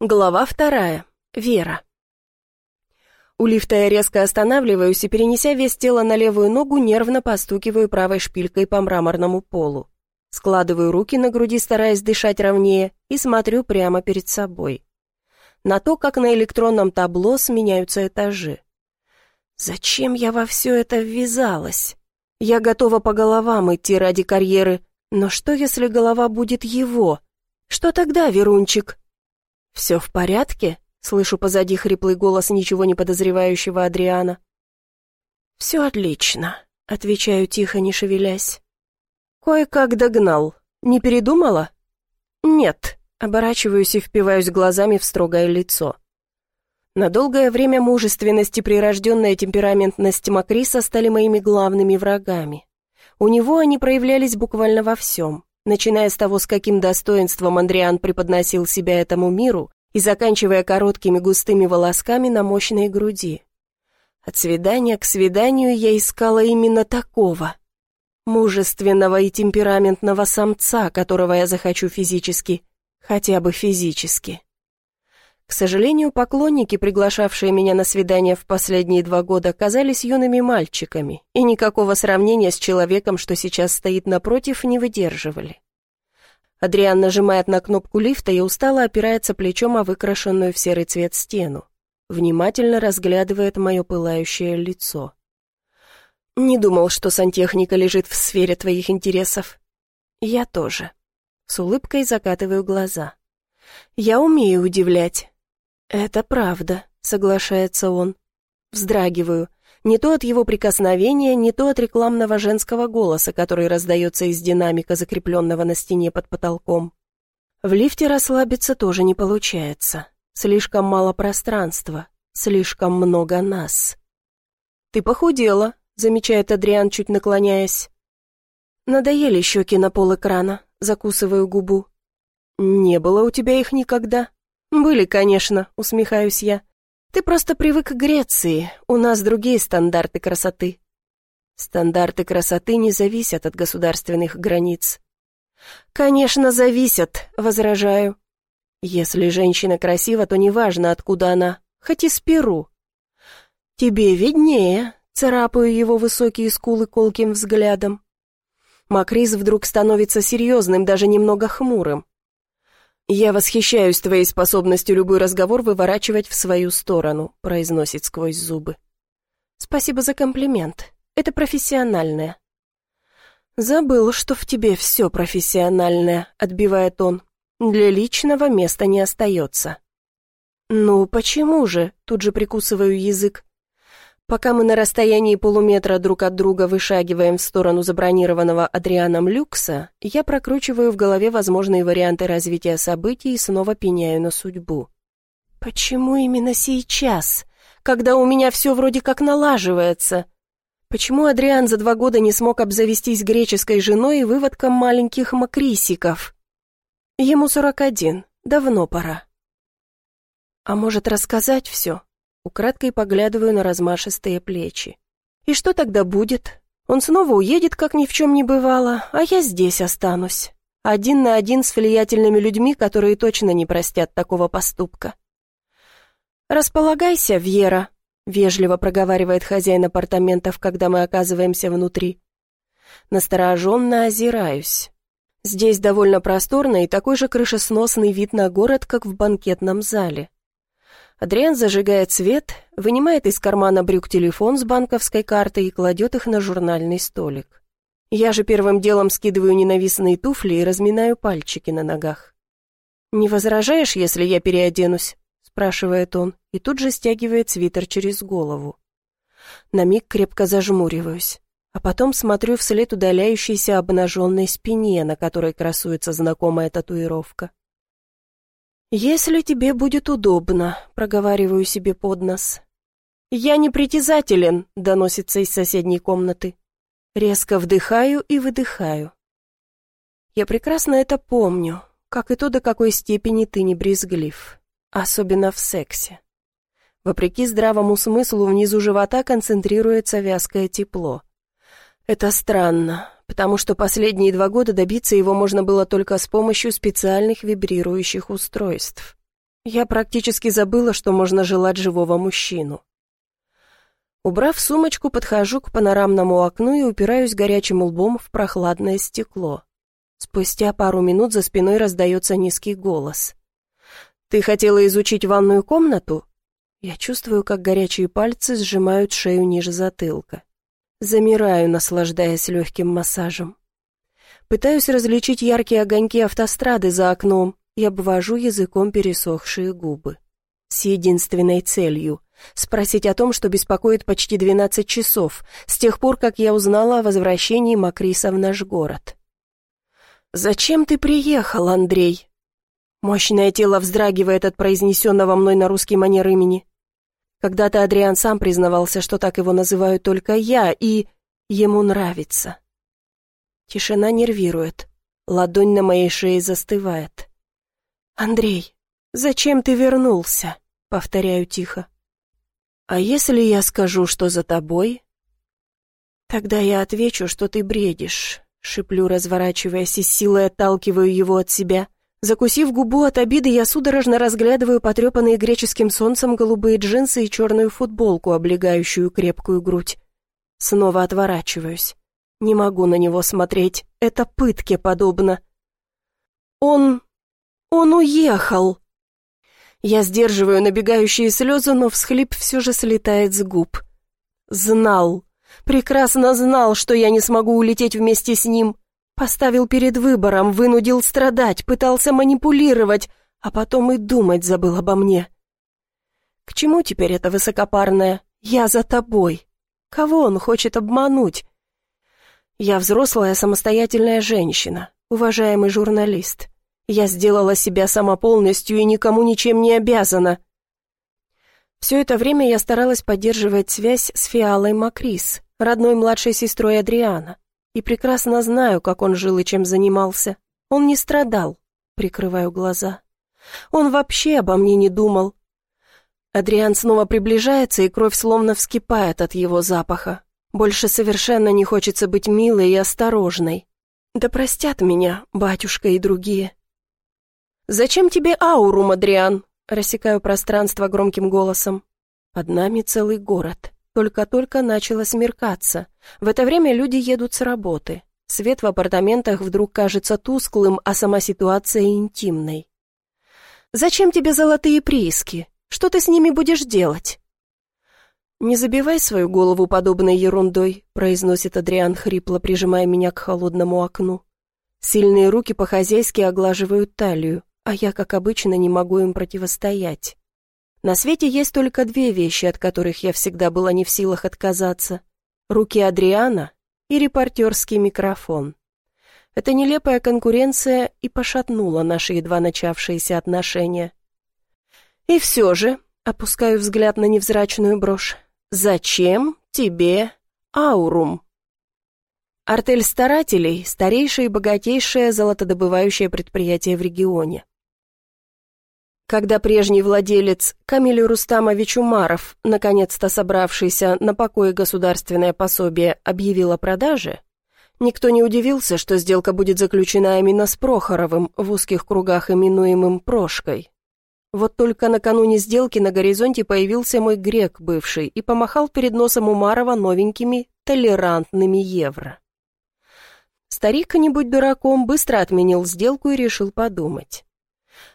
Глава вторая. Вера. У лифта я резко останавливаюсь и, перенеся вес тела на левую ногу, нервно постукиваю правой шпилькой по мраморному полу. Складываю руки на груди, стараясь дышать ровнее, и смотрю прямо перед собой. На то, как на электронном табло сменяются этажи. Зачем я во все это ввязалась? Я готова по головам идти ради карьеры, но что, если голова будет его? Что тогда, Верунчик? «Все в порядке?» — слышу позади хриплый голос ничего не подозревающего Адриана. «Все отлично», — отвечаю тихо, не шевелясь. «Кое-как догнал. Не передумала?» «Нет», — оборачиваюсь и впиваюсь глазами в строгое лицо. На долгое время мужественность и прирожденная темпераментность Макриса стали моими главными врагами. У него они проявлялись буквально во всем начиная с того, с каким достоинством Андриан преподносил себя этому миру и заканчивая короткими густыми волосками на мощной груди. От свидания к свиданию я искала именно такого. Мужественного и темпераментного самца, которого я захочу физически, хотя бы физически. К сожалению, поклонники, приглашавшие меня на свидание в последние два года, казались юными мальчиками, и никакого сравнения с человеком, что сейчас стоит напротив, не выдерживали. Адриан нажимает на кнопку лифта и устало опирается плечом о выкрашенную в серый цвет стену. Внимательно разглядывает мое пылающее лицо. «Не думал, что сантехника лежит в сфере твоих интересов». «Я тоже». С улыбкой закатываю глаза. «Я умею удивлять. «Это правда», — соглашается он. Вздрагиваю. Не то от его прикосновения, не то от рекламного женского голоса, который раздается из динамика, закрепленного на стене под потолком. В лифте расслабиться тоже не получается. Слишком мало пространства, слишком много нас. «Ты похудела», — замечает Адриан, чуть наклоняясь. «Надоели щеки на пол экрана», — закусываю губу. «Не было у тебя их никогда?» «Были, конечно», — усмехаюсь я. «Ты просто привык к Греции, у нас другие стандарты красоты». Стандарты красоты не зависят от государственных границ. «Конечно, зависят», — возражаю. «Если женщина красива, то неважно, откуда она, хоть из Перу». «Тебе виднее», — царапаю его высокие скулы колким взглядом. Макрис вдруг становится серьезным, даже немного хмурым. «Я восхищаюсь твоей способностью любой разговор выворачивать в свою сторону», — произносит сквозь зубы. «Спасибо за комплимент. Это профессиональное». «Забыл, что в тебе все профессиональное», — отбивает он. «Для личного места не остается». «Ну, почему же?» — тут же прикусываю язык. Пока мы на расстоянии полуметра друг от друга вышагиваем в сторону забронированного Адрианом люкса, я прокручиваю в голове возможные варианты развития событий и снова пеняю на судьбу. Почему именно сейчас, когда у меня все вроде как налаживается? Почему Адриан за два года не смог обзавестись греческой женой и выводком маленьких макрисиков? Ему сорок один, давно пора. А может рассказать все? Украдкой поглядываю на размашистые плечи. И что тогда будет? Он снова уедет, как ни в чем не бывало, а я здесь останусь. Один на один с влиятельными людьми, которые точно не простят такого поступка. «Располагайся, Вера», — вежливо проговаривает хозяин апартаментов, когда мы оказываемся внутри. Настороженно озираюсь. Здесь довольно просторно и такой же крышесносный вид на город, как в банкетном зале. Адриан зажигает свет, вынимает из кармана брюк телефон с банковской картой и кладет их на журнальный столик. Я же первым делом скидываю ненавистные туфли и разминаю пальчики на ногах. «Не возражаешь, если я переоденусь?» — спрашивает он, и тут же стягивает свитер через голову. На миг крепко зажмуриваюсь, а потом смотрю вслед удаляющейся обнаженной спине, на которой красуется знакомая татуировка. «Если тебе будет удобно», — проговариваю себе под нос. «Я не притязателен», — доносится из соседней комнаты. Резко вдыхаю и выдыхаю. Я прекрасно это помню, как и то, до какой степени ты не брезглив, особенно в сексе. Вопреки здравому смыслу, внизу живота концентрируется вязкое тепло. Это странно, потому что последние два года добиться его можно было только с помощью специальных вибрирующих устройств. Я практически забыла, что можно желать живого мужчину. Убрав сумочку, подхожу к панорамному окну и упираюсь горячим лбом в прохладное стекло. Спустя пару минут за спиной раздается низкий голос. «Ты хотела изучить ванную комнату?» Я чувствую, как горячие пальцы сжимают шею ниже затылка. Замираю, наслаждаясь легким массажем. Пытаюсь различить яркие огоньки автострады за окном и обвожу языком пересохшие губы. С единственной целью — спросить о том, что беспокоит почти 12 часов, с тех пор, как я узнала о возвращении Макриса в наш город. «Зачем ты приехал, Андрей?» Мощное тело вздрагивает от произнесенного мной на русский манер имени. Когда-то Адриан сам признавался, что так его называю только я, и ему нравится. Тишина нервирует. Ладонь на моей шее застывает. «Андрей, зачем ты вернулся?» — повторяю тихо. «А если я скажу, что за тобой?» «Тогда я отвечу, что ты бредишь», — шиплю, разворачиваясь и силой отталкиваю его от себя — Закусив губу от обиды, я судорожно разглядываю потрепанные греческим солнцем голубые джинсы и черную футболку, облегающую крепкую грудь. Снова отворачиваюсь. Не могу на него смотреть. Это пытке подобно. Он... он уехал. Я сдерживаю набегающие слезы, но всхлип все же слетает с губ. Знал. Прекрасно знал, что я не смогу улететь вместе с ним. Поставил перед выбором, вынудил страдать, пытался манипулировать, а потом и думать забыл обо мне. К чему теперь это высокопарное «я за тобой»? Кого он хочет обмануть? Я взрослая самостоятельная женщина, уважаемый журналист. Я сделала себя сама полностью и никому ничем не обязана. Все это время я старалась поддерживать связь с Фиалой Макрис, родной младшей сестрой Адриана и прекрасно знаю, как он жил и чем занимался. Он не страдал, прикрываю глаза. Он вообще обо мне не думал. Адриан снова приближается, и кровь словно вскипает от его запаха. Больше совершенно не хочется быть милой и осторожной. Да простят меня, батюшка и другие. «Зачем тебе аурум, Адриан?» Рассекаю пространство громким голосом. Под нами целый город. Только-только начало смеркаться. В это время люди едут с работы. Свет в апартаментах вдруг кажется тусклым, а сама ситуация интимной. «Зачем тебе золотые прииски? Что ты с ними будешь делать?» «Не забивай свою голову подобной ерундой», — произносит Адриан хрипло, прижимая меня к холодному окну. Сильные руки по-хозяйски оглаживают талию, а я, как обычно, не могу им противостоять. На свете есть только две вещи, от которых я всегда была не в силах отказаться. Руки Адриана и репортерский микрофон. Эта нелепая конкуренция и пошатнула наши едва начавшиеся отношения. И все же, опускаю взгляд на невзрачную брошь, зачем тебе аурум? Артель старателей – старейшее и богатейшее золотодобывающее предприятие в регионе. Когда прежний владелец Камиль Рустамович Умаров, наконец-то собравшийся на покое государственное пособие, объявил о продаже, никто не удивился, что сделка будет заключена именно с Прохоровым, в узких кругах именуемым Прошкой. Вот только накануне сделки на горизонте появился мой грек бывший и помахал перед носом Умарова новенькими толерантными евро. Старик, не будь дураком, быстро отменил сделку и решил подумать.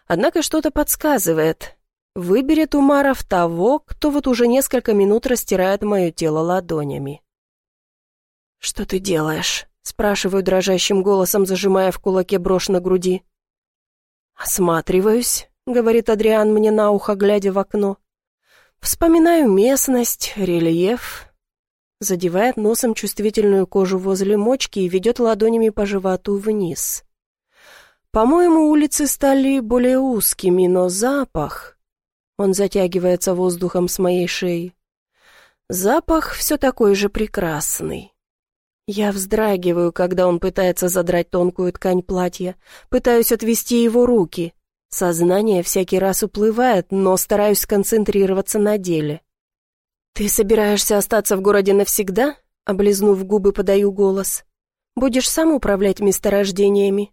Однако что-то подсказывает. Выберет Умаров того, кто вот уже несколько минут растирает мое тело ладонями. «Что ты делаешь?» — спрашиваю дрожащим голосом, зажимая в кулаке брошь на груди. «Осматриваюсь», — говорит Адриан мне на ухо, глядя в окно. «Вспоминаю местность, рельеф». Задевает носом чувствительную кожу возле мочки и ведет ладонями по животу вниз. По-моему, улицы стали более узкими, но запах... Он затягивается воздухом с моей шеи. Запах все такой же прекрасный. Я вздрагиваю, когда он пытается задрать тонкую ткань платья, пытаюсь отвести его руки. Сознание всякий раз уплывает, но стараюсь сконцентрироваться на деле. «Ты собираешься остаться в городе навсегда?» Облизнув губы, подаю голос. «Будешь сам управлять месторождениями?»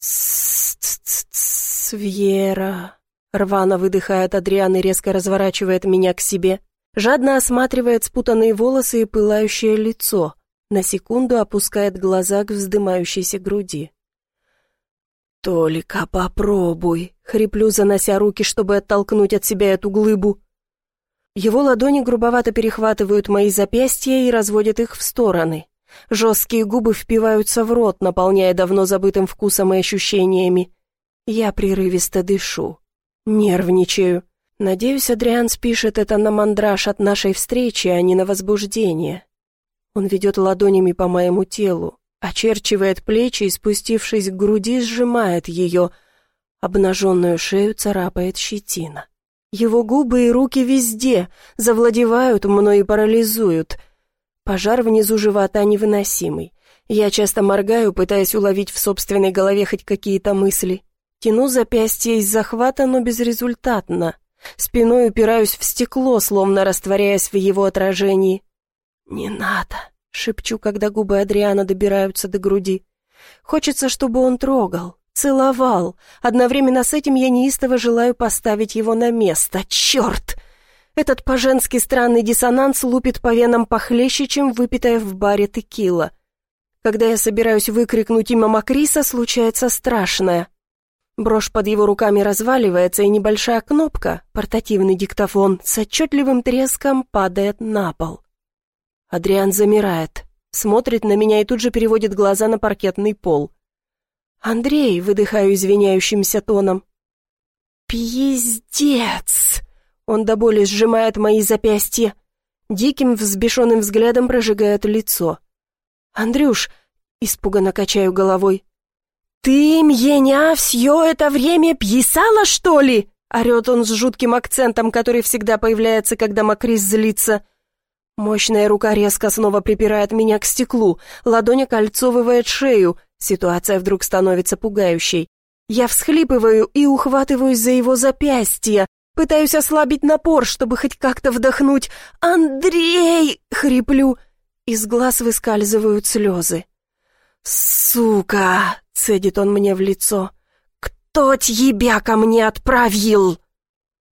«Тс-тс-тс, Вьера!» Рвано выдыхает Адриан и резко разворачивает меня к себе. Жадно осматривает спутанные волосы и пылающее лицо. На секунду опускает глаза к вздымающейся груди. «Толика, попробуй!» — хриплю, занося руки, чтобы оттолкнуть от себя эту глыбу. Его ладони грубовато перехватывают мои запястья и разводят их в стороны. Жесткие губы впиваются в рот, наполняя давно забытым вкусом и ощущениями. Я прерывисто дышу. Нервничаю. Надеюсь, Адриан спишет это на мандраж от нашей встречи, а не на возбуждение. Он ведет ладонями по моему телу, очерчивает плечи и, спустившись к груди, сжимает ее. Обнаженную шею царапает щетина. Его губы и руки везде, завладевают мной и парализуют. Пожар внизу живота невыносимый. Я часто моргаю, пытаясь уловить в собственной голове хоть какие-то мысли. Тяну запястье из захвата, но безрезультатно. Спиной упираюсь в стекло, словно растворяясь в его отражении. «Не надо», — шепчу, когда губы Адриана добираются до груди. Хочется, чтобы он трогал, Целовал. Одновременно с этим я неистово желаю поставить его на место. Черт! Этот по-женски странный диссонанс лупит по венам похлеще, чем выпитая в баре текила. Когда я собираюсь выкрикнуть имя Макриса, случается страшное. Брошь под его руками разваливается, и небольшая кнопка, портативный диктофон, с отчетливым треском падает на пол. Адриан замирает, смотрит на меня и тут же переводит глаза на паркетный пол. «Андрей», — выдыхаю извиняющимся тоном. «Пиздец!» Он до боли сжимает мои запястья. Диким взбешенным взглядом прожигает лицо. «Андрюш!» — испуганно качаю головой. «Ты, меня, все это время пьесала, что ли?» — орет он с жутким акцентом, который всегда появляется, когда Макрис злится. Мощная рука резко снова припирает меня к стеклу, ладонь окольцовывает шею, Ситуация вдруг становится пугающей. Я всхлипываю и ухватываюсь за его запястье, пытаюсь ослабить напор, чтобы хоть как-то вдохнуть. «Андрей!» — хриплю. Из глаз выскальзывают слезы. «Сука!» — цедит он мне в лицо. «Кто тебя ко мне отправил?»